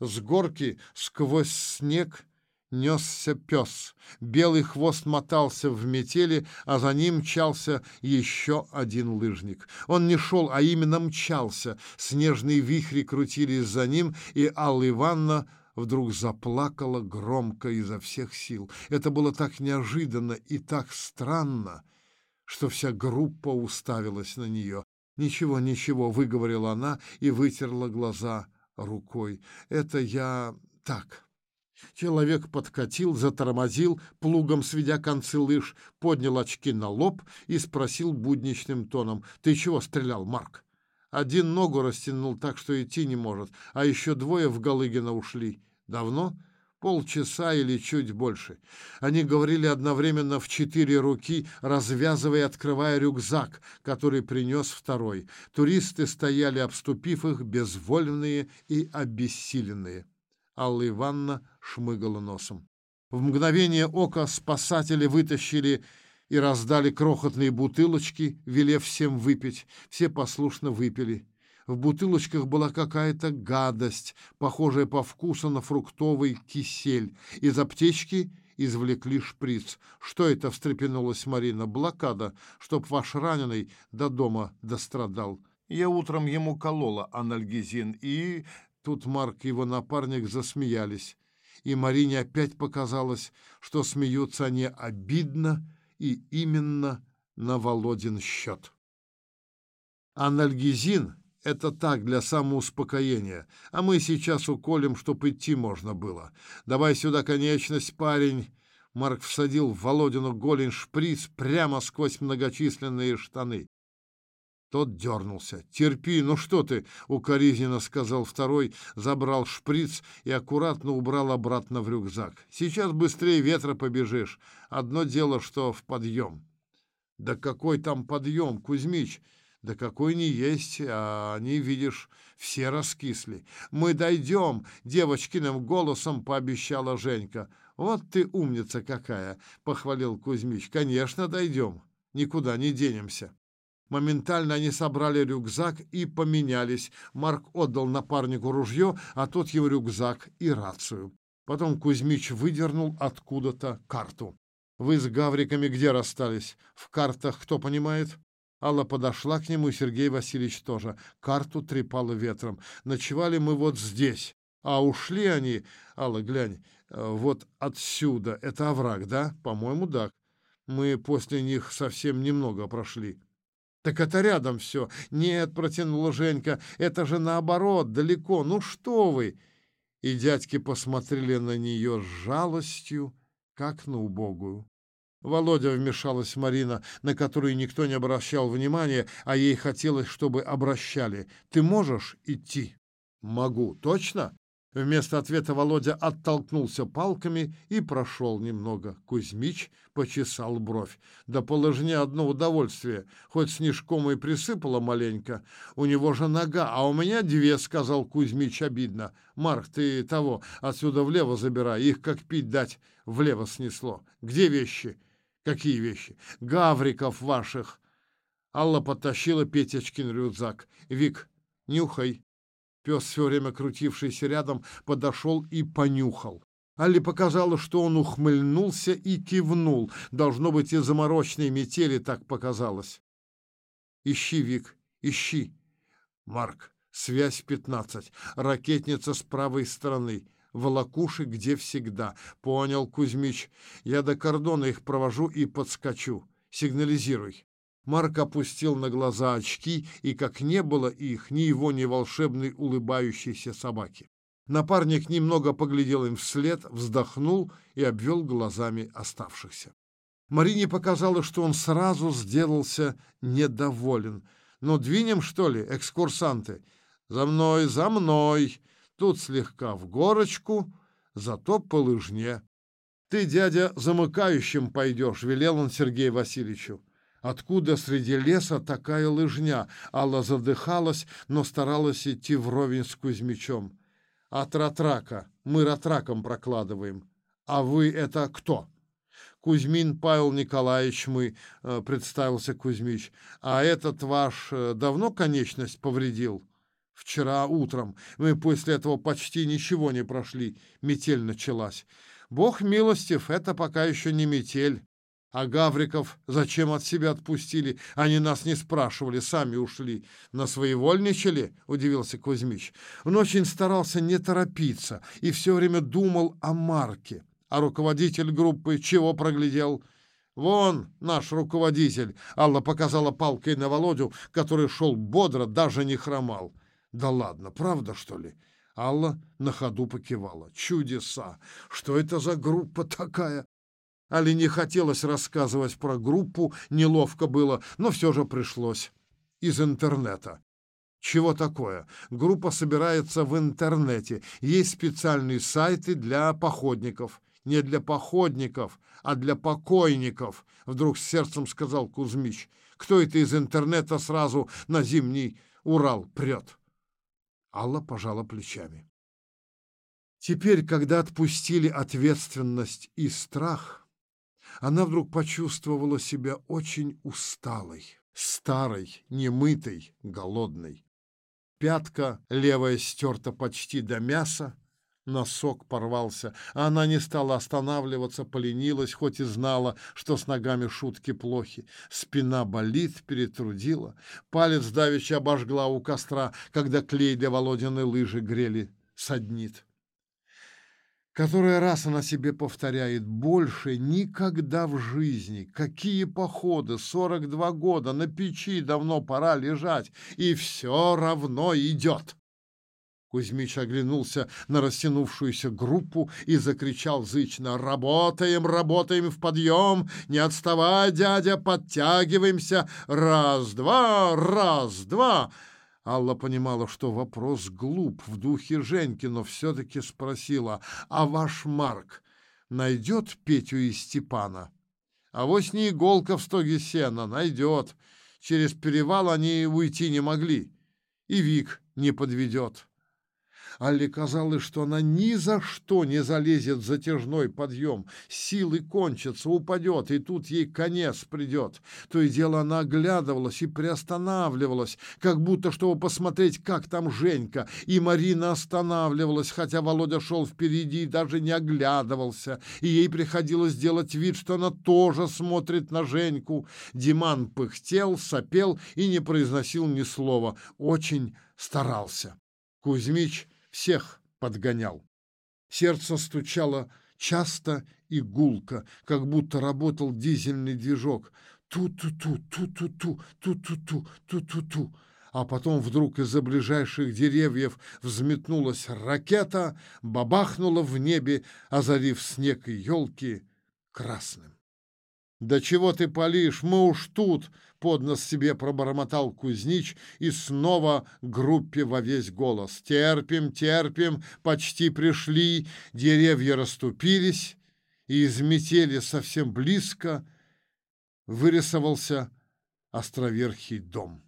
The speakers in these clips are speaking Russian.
С горки сквозь снег несся пес. Белый хвост мотался в метели, а за ним мчался еще один лыжник. Он не шел, а именно мчался. Снежные вихри крутились за ним, и Алла Ивановна вдруг заплакала громко изо всех сил. Это было так неожиданно и так странно, что вся группа уставилась на нее. «Ничего, ничего», — выговорила она и вытерла глаза рукой. «Это я так». Человек подкатил, затормозил, плугом сведя концы лыж, поднял очки на лоб и спросил будничным тоном. «Ты чего стрелял, Марк?» Один ногу растянул так, что идти не может, а еще двое в Галыгина ушли. Давно? Полчаса или чуть больше. Они говорили одновременно в четыре руки, развязывая и открывая рюкзак, который принес второй. Туристы стояли, обступив их, безвольные и обессиленные. Алла Ивановна шмыгала носом. В мгновение ока спасатели вытащили и раздали крохотные бутылочки, велев всем выпить. Все послушно выпили. В бутылочках была какая-то гадость, похожая по вкусу на фруктовый кисель. Из аптечки извлекли шприц. «Что это?» — встрепенулась Марина. «Блокада, чтоб ваш раненый до дома дострадал. Я утром ему колола анальгезин, и Тут Марк и его напарник засмеялись, и Марине опять показалось, что смеются они обидно и именно на Володин счет. Анальгезин — это так, для самоуспокоения, а мы сейчас уколем, чтоб идти можно было. Давай сюда конечность, парень. Марк всадил в Володину голень шприц прямо сквозь многочисленные штаны. Тот дернулся. «Терпи, ну что ты!» — укоризненно сказал второй, забрал шприц и аккуратно убрал обратно в рюкзак. «Сейчас быстрее ветра побежишь. Одно дело, что в подъем». «Да какой там подъем, Кузьмич?» «Да какой не есть, а они, видишь, все раскисли». «Мы дойдем!» — девочкиным голосом пообещала Женька. «Вот ты умница какая!» — похвалил Кузьмич. «Конечно, дойдем. Никуда не денемся». Моментально они собрали рюкзак и поменялись. Марк отдал напарнику ружье, а тот его рюкзак и рацию. Потом Кузьмич выдернул откуда-то карту. «Вы с гавриками где расстались? В картах кто понимает?» Алла подошла к нему, и Сергей Васильевич тоже. Карту трепало ветром. «Ночевали мы вот здесь, а ушли они...» «Алла, глянь, э, вот отсюда. Это овраг, да? По-моему, да. Мы после них совсем немного прошли». «Так это рядом все». «Нет», — протянула Женька, — «это же наоборот, далеко. Ну что вы?» И дядьки посмотрели на нее с жалостью, как на убогую. Володя вмешалась Марина, на которую никто не обращал внимания, а ей хотелось, чтобы обращали. «Ты можешь идти?» «Могу. Точно?» Вместо ответа Володя оттолкнулся палками и прошел немного. Кузьмич почесал бровь. Да положни одно удовольствие, хоть снежком и присыпало маленько. У него же нога, а у меня две, сказал Кузьмич обидно. Марк, ты того, отсюда влево забирай, их как пить дать, влево снесло. Где вещи? Какие вещи? Гавриков ваших. Алла подтащила Петечкин рюкзак. Вик, нюхай. Пес, все время крутившийся рядом, подошел и понюхал. Алле показалось, что он ухмыльнулся и кивнул. Должно быть, из заморочной метели так показалось. «Ищи, Вик, ищи!» «Марк, связь пятнадцать. Ракетница с правой стороны. Волокуши где всегда. Понял, Кузьмич. Я до кордона их провожу и подскочу. Сигнализируй». Марк опустил на глаза очки, и как не было их, ни его, ни волшебной улыбающейся собаки. Напарник немного поглядел им вслед, вздохнул и обвел глазами оставшихся. Марине показалось, что он сразу сделался недоволен. «Ну, двинем, что ли, экскурсанты?» «За мной, за мной!» Тут слегка в горочку, зато по лыжне. «Ты, дядя, замыкающим пойдешь», — велел он Сергею Васильевичу. Откуда среди леса такая лыжня? Алла задыхалась, но старалась идти вровень с Кузьмичом. От Ратрака. Мы Ратраком прокладываем. А вы это кто? Кузьмин Павел Николаевич мы, э, представился Кузьмич. А этот ваш э, давно конечность повредил? Вчера утром мы после этого почти ничего не прошли. Метель началась. Бог милостив, это пока еще не метель. А Гавриков зачем от себя отпустили? Они нас не спрашивали, сами ушли. На своевольничали, удивился Кузьмич. Он очень старался не торопиться и все время думал о Марке. А руководитель группы чего проглядел? Вон наш руководитель. Алла показала палкой на Володю, который шел бодро, даже не хромал. Да ладно, правда, что ли? Алла на ходу покивала. Чудеса! Что это за группа такая? Али не хотелось рассказывать про группу, неловко было, но все же пришлось. Из интернета. Чего такое? Группа собирается в интернете. Есть специальные сайты для походников. Не для походников, а для покойников, вдруг с сердцем сказал Кузьмич. Кто это из интернета сразу на зимний Урал прет? Алла пожала плечами. Теперь, когда отпустили ответственность и страх, она вдруг почувствовала себя очень усталой, старой, немытой, голодной. Пятка левая стерта почти до мяса, носок порвался, а она не стала останавливаться, поленилась, хоть и знала, что с ногами шутки плохи. Спина болит, перетрудила, палец давеча обожгла у костра, когда клей для Володиной лыжи грели, саднит. Который раз она себе повторяет, больше никогда в жизни, какие походы, 42 года, на печи давно пора лежать, и все равно идет. Кузьмич оглянулся на растянувшуюся группу и закричал зычно «Работаем, работаем в подъем! Не отставай, дядя, подтягиваемся! Раз, два, раз, два!» Алла понимала, что вопрос глуп в духе Женьки, но все-таки спросила, «А ваш Марк найдет Петю и Степана?» «А вось не иголка в стоге сена, найдет. Через перевал они уйти не могли, и Вик не подведет». Алле казалось, что она ни за что не залезет в затяжной подъем. Силы кончатся, упадет, и тут ей конец придет. То и дело она оглядывалась и приостанавливалась, как будто, чтобы посмотреть, как там Женька. И Марина останавливалась, хотя Володя шел впереди и даже не оглядывался. И ей приходилось делать вид, что она тоже смотрит на Женьку. Диман пыхтел, сопел и не произносил ни слова. Очень старался. Кузьмич всех подгонял. Сердце стучало часто и гулко, как будто работал дизельный движок. Ту-ту-ту, ту-ту-ту, ту-ту-ту, ту-ту-ту. А потом вдруг из-за ближайших деревьев взметнулась ракета, бабахнула в небе, озарив снег и елки красным. «Да чего ты палишь? Мы уж тут!» — под нос себе пробормотал Кузнич и снова группе во весь голос. «Терпим, терпим, почти пришли!» Деревья расступились, и из метели совсем близко вырисовался островерхий дом.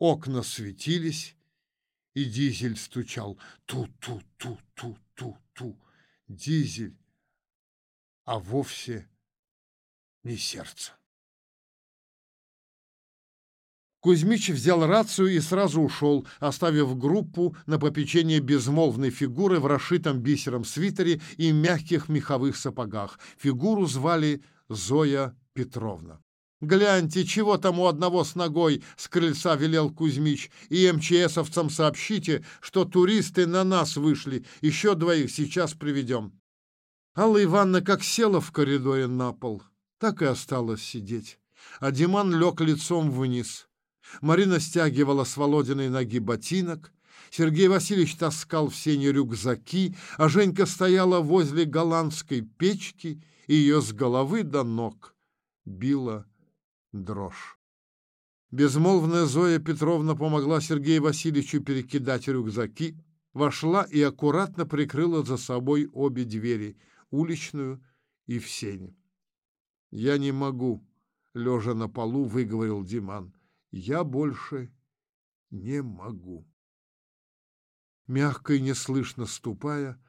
Окна светились, и дизель стучал ту-ту-ту-ту-ту-ту. Дизель, а вовсе ни сердца. Кузьмич взял рацию и сразу ушел, оставив группу на попечение безмолвной фигуры в расшитом бисером свитере и мягких меховых сапогах. Фигуру звали Зоя Петровна. «Гляньте, чего там у одного с ногой!» — с крыльца велел Кузьмич. «И МЧСовцам сообщите, что туристы на нас вышли. Еще двоих сейчас приведем». Алла Ивановна как села в коридоре на пол, так и осталась сидеть. А Диман лег лицом вниз. Марина стягивала с Володиной ноги ботинок, Сергей Васильевич таскал в сене рюкзаки, а Женька стояла возле голландской печки, и ее с головы до ног била дрожь. Безмолвная Зоя Петровна помогла Сергею Васильевичу перекидать рюкзаки, вошла и аккуратно прикрыла за собой обе двери, уличную и в сене. «Я не могу», — лежа на полу, выговорил Диман. «Я больше не могу». Мягко и неслышно ступая,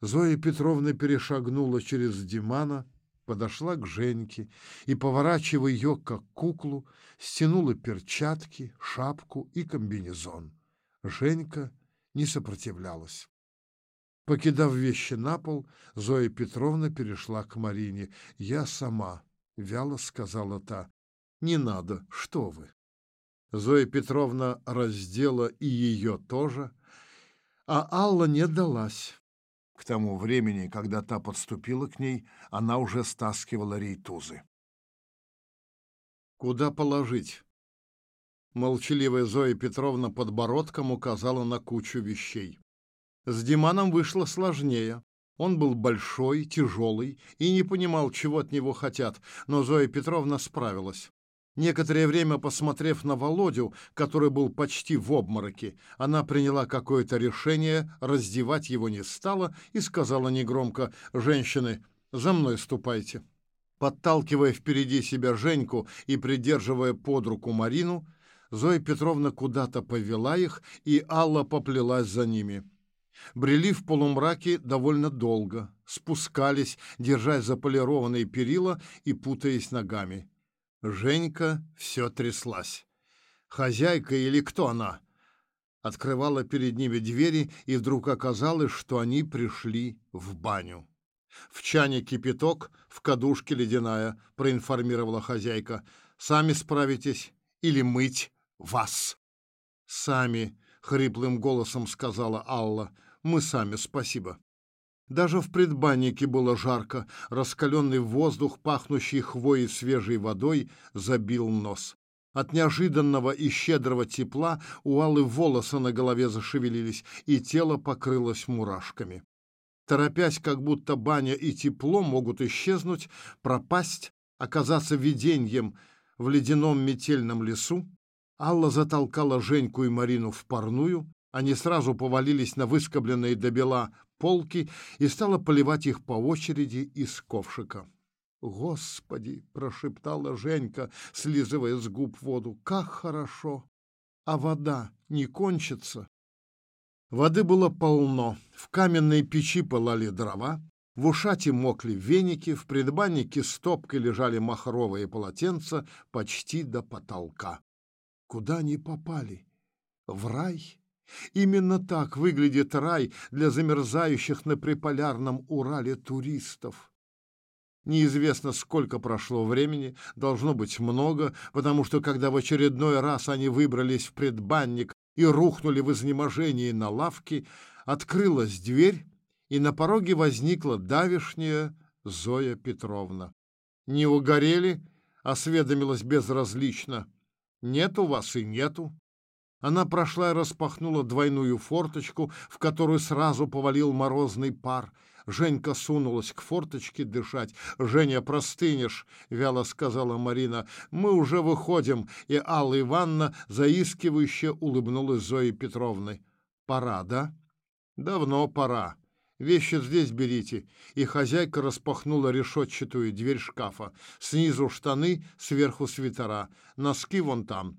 Зоя Петровна перешагнула через Димана, подошла к Женьке и, поворачивая ее, как куклу, стянула перчатки, шапку и комбинезон. Женька не сопротивлялась. Покидав вещи на пол, Зоя Петровна перешла к Марине. «Я сама», — вяло сказала та. «Не надо, что вы». Зоя Петровна раздела и ее тоже, а Алла не далась. К тому времени, когда та подступила к ней, она уже стаскивала рейтузы. «Куда положить?» Молчаливая Зоя Петровна подбородком указала на кучу вещей. С Диманом вышло сложнее. Он был большой, тяжелый и не понимал, чего от него хотят, но Зоя Петровна справилась. Некоторое время посмотрев на Володю, который был почти в обмороке, она приняла какое-то решение, раздевать его не стала и сказала негромко «Женщины, за мной ступайте». Подталкивая впереди себя Женьку и придерживая под руку Марину, Зоя Петровна куда-то повела их, и Алла поплелась за ними. Брели в полумраке довольно долго, спускались, держась за полированные перила и путаясь ногами. Женька все тряслась. Хозяйка или кто она? Открывала перед ними двери, и вдруг оказалось, что они пришли в баню. «В чане кипяток, в кадушке ледяная», — проинформировала хозяйка. «Сами справитесь или мыть вас?» «Сами», — хриплым голосом сказала Алла. Мы сами, спасибо. Даже в предбаннике было жарко, раскаленный воздух, пахнущий хвоей свежей водой, забил нос. От неожиданного и щедрого тепла у Аллы волосы на голове зашевелились, и тело покрылось мурашками. Торопясь, как будто баня и тепло могут исчезнуть, пропасть, оказаться виденьем в ледяном метельном лесу, Алла затолкала Женьку и Марину в парную, они сразу повалились на выскобленные до бела полки и стала поливать их по очереди из ковшика. «Господи!» — прошептала Женька, слизывая с губ воду. «Как хорошо! А вода не кончится!» Воды было полно. В каменной печи пылали дрова, в ушате мокли веники, в предбаннике стопкой лежали махровые полотенца почти до потолка. Куда они попали? В рай? Именно так выглядит рай для замерзающих на приполярном Урале туристов. Неизвестно, сколько прошло времени, должно быть много, потому что когда в очередной раз они выбрались в предбанник и рухнули в изнеможении на лавке, открылась дверь, и на пороге возникла давишняя Зоя Петровна. «Не угорели?» — осведомилась безразлично. «Нет у вас и нету. Она прошла и распахнула двойную форточку, в которую сразу повалил морозный пар. Женька сунулась к форточке дышать. «Женя, простынешь», — вяло сказала Марина. «Мы уже выходим», и Алла Ивановна заискивающе улыбнулась Зои Петровны. «Пора, да?» «Давно пора. Вещи здесь берите». И хозяйка распахнула решетчатую дверь шкафа. Снизу штаны, сверху свитера. Носки вон там.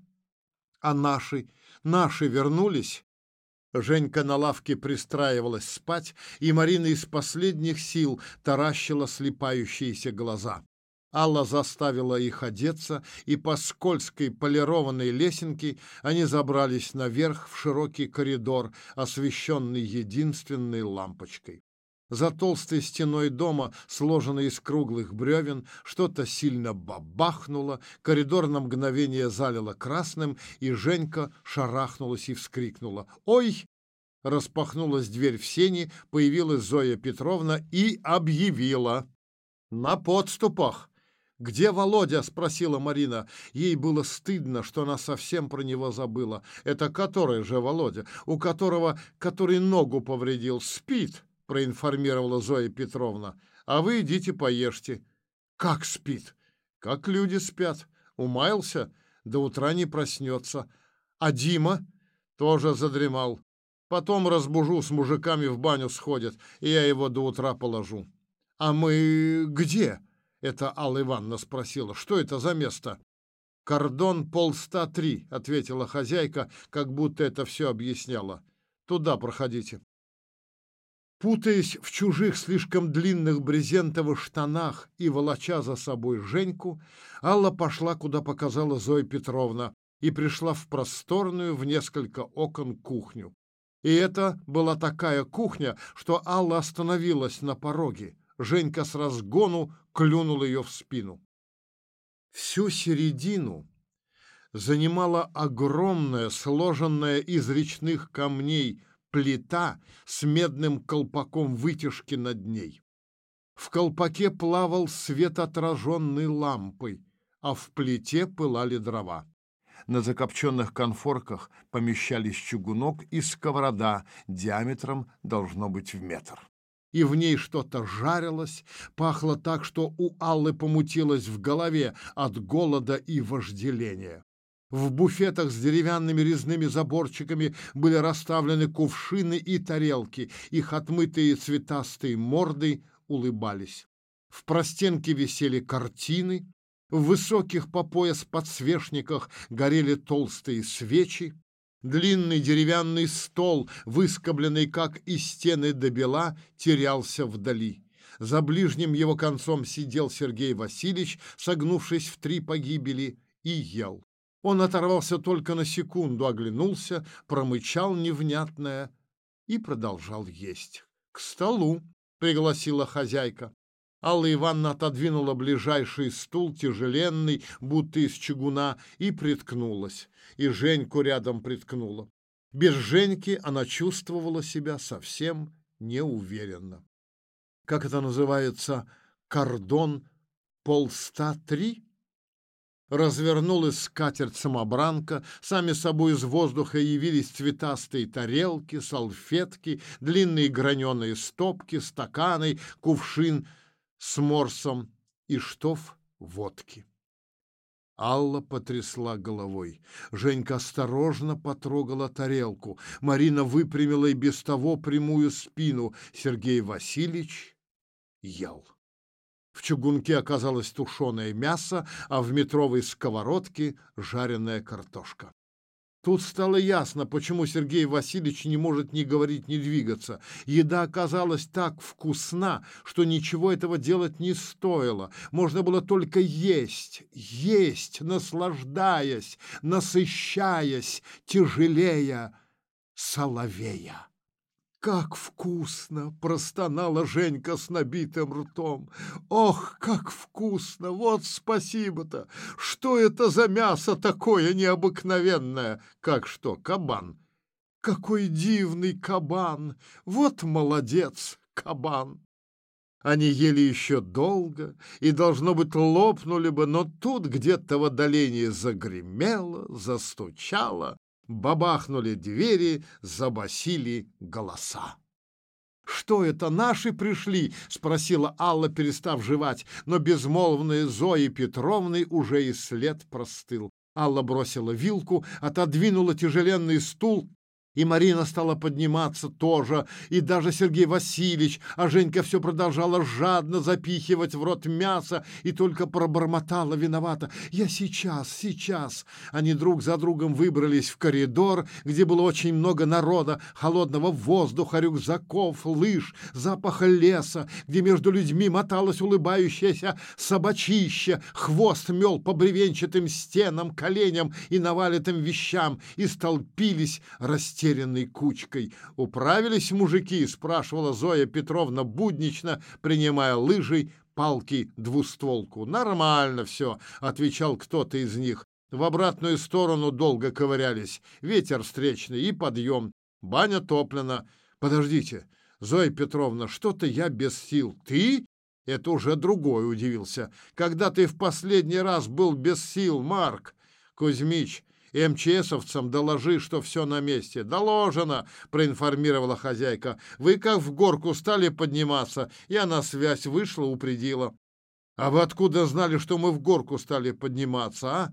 «А наши?» Наши вернулись. Женька на лавке пристраивалась спать, и Марина из последних сил таращила слепающиеся глаза. Алла заставила их одеться, и по скользкой полированной лесенке они забрались наверх в широкий коридор, освещенный единственной лампочкой. За толстой стеной дома, сложенной из круглых бревен, что-то сильно бабахнуло, коридор на мгновение залило красным, и Женька шарахнулась и вскрикнула. «Ой!» Распахнулась дверь в сени, появилась Зоя Петровна и объявила. «На подступах!» «Где Володя?» — спросила Марина. Ей было стыдно, что она совсем про него забыла. «Это который же Володя? У которого... который ногу повредил. Спит!» Проинформировала Зоя Петровна. А вы идите поешьте. Как спит? Как люди спят. Умаялся, до утра не проснется. А Дима тоже задремал. Потом разбужу, с мужиками в баню сходят, и я его до утра положу. А мы где? Это Алла Ивановна спросила. Что это за место? «Кордон полста три», — ответила хозяйка, как будто это все объясняла. «Туда проходите». Путаясь в чужих слишком длинных брезентовых штанах и волоча за собой Женьку, Алла пошла, куда показала Зоя Петровна. и пришла в просторную в несколько окон кухню. И это была такая кухня, что Алла остановилась на пороге. Женька с разгону клюнул ее в спину. Всю середину занимала огромная, сложенная из речных камней плита с медным колпаком вытяжки над ней. В колпаке плавал свет отраженной лампой, а в плите пылали дрова. На закопченных конфорках помещались чугунок и сковорода диаметром должно быть в метр. И в ней что-то жарилось, пахло так, что у Аллы помутилось в голове от голода и вожделения. В буфетах с деревянными резными заборчиками были расставлены кувшины и тарелки, их отмытые цветастые морды улыбались. В простенке висели картины, в высоких по пояс подсвечниках горели толстые свечи, длинный деревянный стол, выскобленный как из стены до бела, терялся вдали. За ближним его концом сидел Сергей Васильевич, согнувшись в три погибели, и ел. Он оторвался только на секунду, оглянулся, промычал невнятное и продолжал есть. «К столу!» — пригласила хозяйка. Алла Ивановна отодвинула ближайший стул, тяжеленный, будто из чугуна, и приткнулась. И Женьку рядом приткнула. Без Женьки она чувствовала себя совсем неуверенно. Как это называется? Кордон полста три? Развернулась скатерть-самобранка, сами собой из воздуха явились цветастые тарелки, салфетки, длинные граненые стопки, стаканы, кувшин — с морсом и штоф водки. Алла потрясла головой. Женька осторожно потрогала тарелку. Марина выпрямила и без того прямую спину. Сергей Васильевич ел. В чугунке оказалось тушеное мясо, а в метровой сковородке жареная картошка. Тут стало ясно, почему Сергей Васильевич не может ни говорить, ни двигаться. Еда оказалась так вкусна, что ничего этого делать не стоило. Можно было только есть, есть, наслаждаясь, насыщаясь, тяжелея соловея. «Как вкусно!» — простонала Женька с набитым ртом. «Ох, как вкусно! Вот спасибо-то! Что это за мясо такое необыкновенное? Как что, кабан?» «Какой дивный кабан! Вот молодец, кабан!» Они ели еще долго и, должно быть, лопнули бы, но тут где-то в отдалении загремело, застучало, бабахнули двери, забасили голоса. «Что это, наши пришли?» — спросила Алла, перестав жевать, но безмолвная Зои Петровны уже и след простыл. Алла бросила вилку, отодвинула тяжеленный стул и Марина стала подниматься тоже, и даже Сергей Васильевич, а Женька все продолжала жадно запихивать в рот мясо и только пробормотала виновата. «Я сейчас, сейчас!» Они друг за другом выбрались в коридор, где было очень много народа, холодного воздуха, рюкзаков, лыж, запаха леса, где между людьми моталась улыбающаяся собачища, хвост мел по бревенчатым стенам, коленям и навалитым вещам, и столпились растерянные растерянной кучкой. «Управились мужики?» — спрашивала Зоя Петровна буднично, принимая лыжей палки двустволку. «Нормально все», — отвечал кто-то из них. В обратную сторону долго ковырялись. Ветер встречный и подъем. Баня топлена. «Подождите, Зоя Петровна, что-то я без сил. Ты?» Это уже другой удивился. «Когда ты в последний раз был без сил, Марк?» «Кузьмич, и МЧСовцам доложи, что все на месте. Доложено, проинформировала хозяйка. Вы как в горку стали подниматься, я на связь вышла, упредила. А вы откуда знали, что мы в горку стали подниматься, а?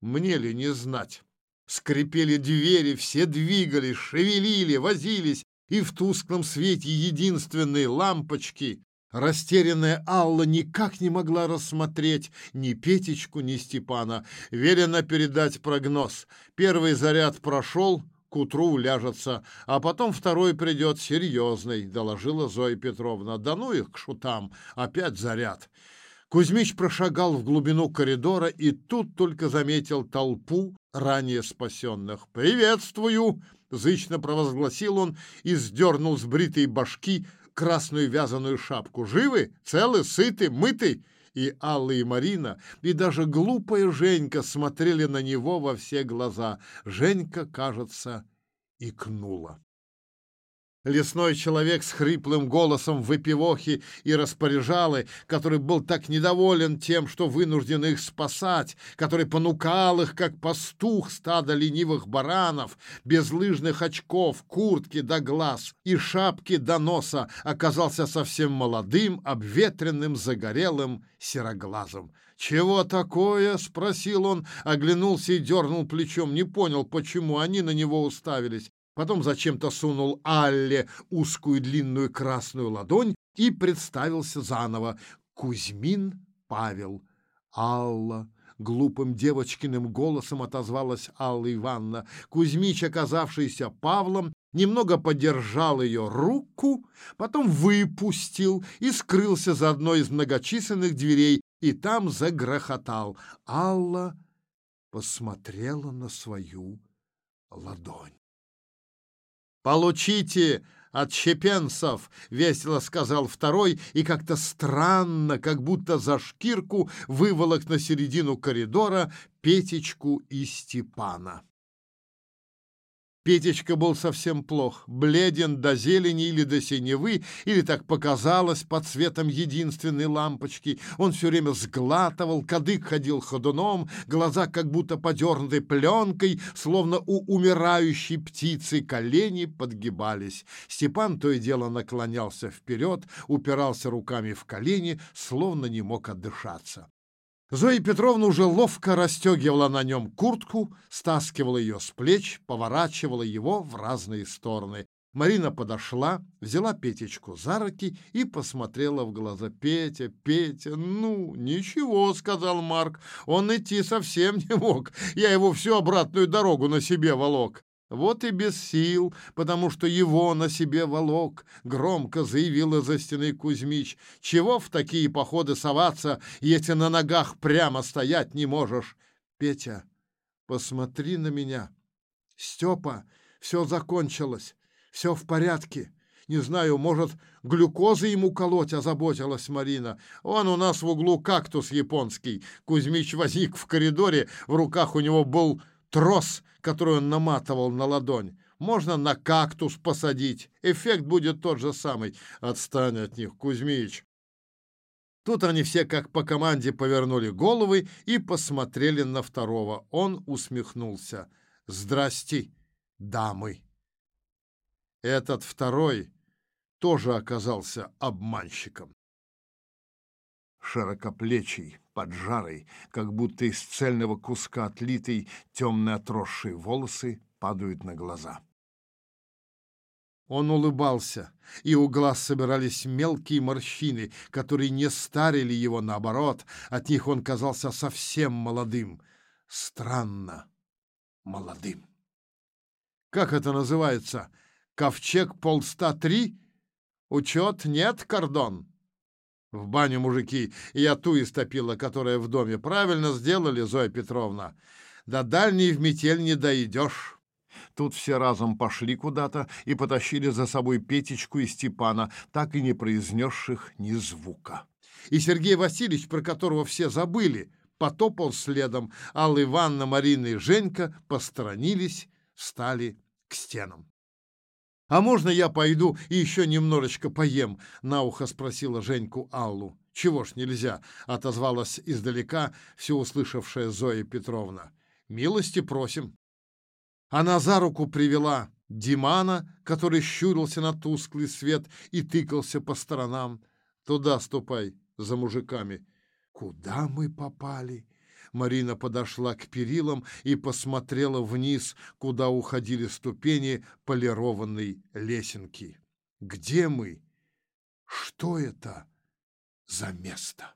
Мне ли не знать? Скрипели двери, все двигались, шевелили, возились, и в тусклом свете единственной лампочки Растерянная Алла никак не могла рассмотреть ни Петечку, ни Степана. Велено передать прогноз. Первый заряд прошел, к утру уляжется, а потом второй придет серьезный, доложила Зоя Петровна. Да ну их к шутам, опять заряд. Кузьмич прошагал в глубину коридора и тут только заметил толпу ранее спасенных. «Приветствую!» — зычно провозгласил он и сдернул с бритой башки красную вязаную шапку. «Живы? Целы? Сыты? Мыты?» И Алла и Марина, и даже глупая Женька смотрели на него во все глаза. Женька, кажется, икнула. Лесной человек с хриплым голосом выпивохи и распоряжалы, который был так недоволен тем, что вынужден их спасать, который понукал их, как пастух стада ленивых баранов, без лыжных очков, куртки до глаз и шапки до носа, оказался совсем молодым, обветренным, загорелым, сероглазым. «Чего такое?» — спросил он, оглянулся и дернул плечом, не понял, почему они на него уставились. Потом зачем-то сунул Алле узкую длинную красную ладонь и представился заново. Кузьмин Павел. Алла. Глупым девочкиным голосом отозвалась Алла Ивановна. Кузьмич, оказавшийся Павлом, немного подержал ее руку, потом выпустил и скрылся за одной из многочисленных дверей, и там загрохотал. Алла посмотрела на свою ладонь. «Получите от щепенцев!» — весело сказал второй и как-то странно, как будто за шкирку выволок на середину коридора Петечку и Степана. Петечка был совсем плох, бледен до зелени или до синевы, или так показалось под светом единственной лампочки. Он все время сглатывал, кадык ходил ходуном, глаза как будто подернуты пленкой, словно у умирающей птицы колени подгибались. Степан то и дело наклонялся вперед, упирался руками в колени, словно не мог отдышаться. Зоя Петровна уже ловко расстегивала на нем куртку, стаскивала ее с плеч, поворачивала его в разные стороны. Марина подошла, взяла Петечку за руки и посмотрела в глаза. «Петя, Петя, ну, ничего», — сказал Марк. «Он идти совсем не мог. Я его всю обратную дорогу на себе волок». Вот и без сил, потому что его на себе волок, громко заявил из-за стены Кузьмич. Чего в такие походы соваться, если на ногах прямо стоять не можешь? Петя, посмотри на меня. Степа, все закончилось, все в порядке. Не знаю, может, глюкозы ему колоть, озаботилась Марина. Он у нас в углу кактус японский. Кузьмич возник в коридоре, в руках у него был трос, который он наматывал на ладонь. Можно на кактус посадить. Эффект будет тот же самый. Отстань от них, Кузьмич. Тут они все как по команде повернули головы и посмотрели на второго. Он усмехнулся. «Здрасте, дамы!» Этот второй тоже оказался обманщиком широкоплечий, поджарый, как будто из цельного куска отлитый, темные отросшие волосы падают на глаза. Он улыбался, и у глаз собирались мелкие морщины, которые не старили его, наоборот, от них он казался совсем молодым, странно молодым. Как это называется? Ковчег полста три? Учет нет, кордон? В баню, мужики, я ту истопила, которая в доме. Правильно сделали, Зоя Петровна. До дальней в метель не дойдешь. Тут все разом пошли куда-то и потащили за собой Петечку и Степана, так и не произнесших ни звука. И Сергей Васильевич, про которого все забыли, потопал следом. Алла Ивановна, Марина и Женька посторонились, встали к стенам. «А можно я пойду и еще немножечко поем?» — на ухо спросила Женьку Аллу. «Чего ж нельзя?» — отозвалась издалека все услышавшая Зоя Петровна. «Милости просим». Она за руку привела Димана, который щурился на тусклый свет и тыкался по сторонам. «Туда ступай, за мужиками». «Куда мы попали?» Марина подошла к перилам и посмотрела вниз, куда уходили ступени полированной лесенки. Где мы? Что это за место?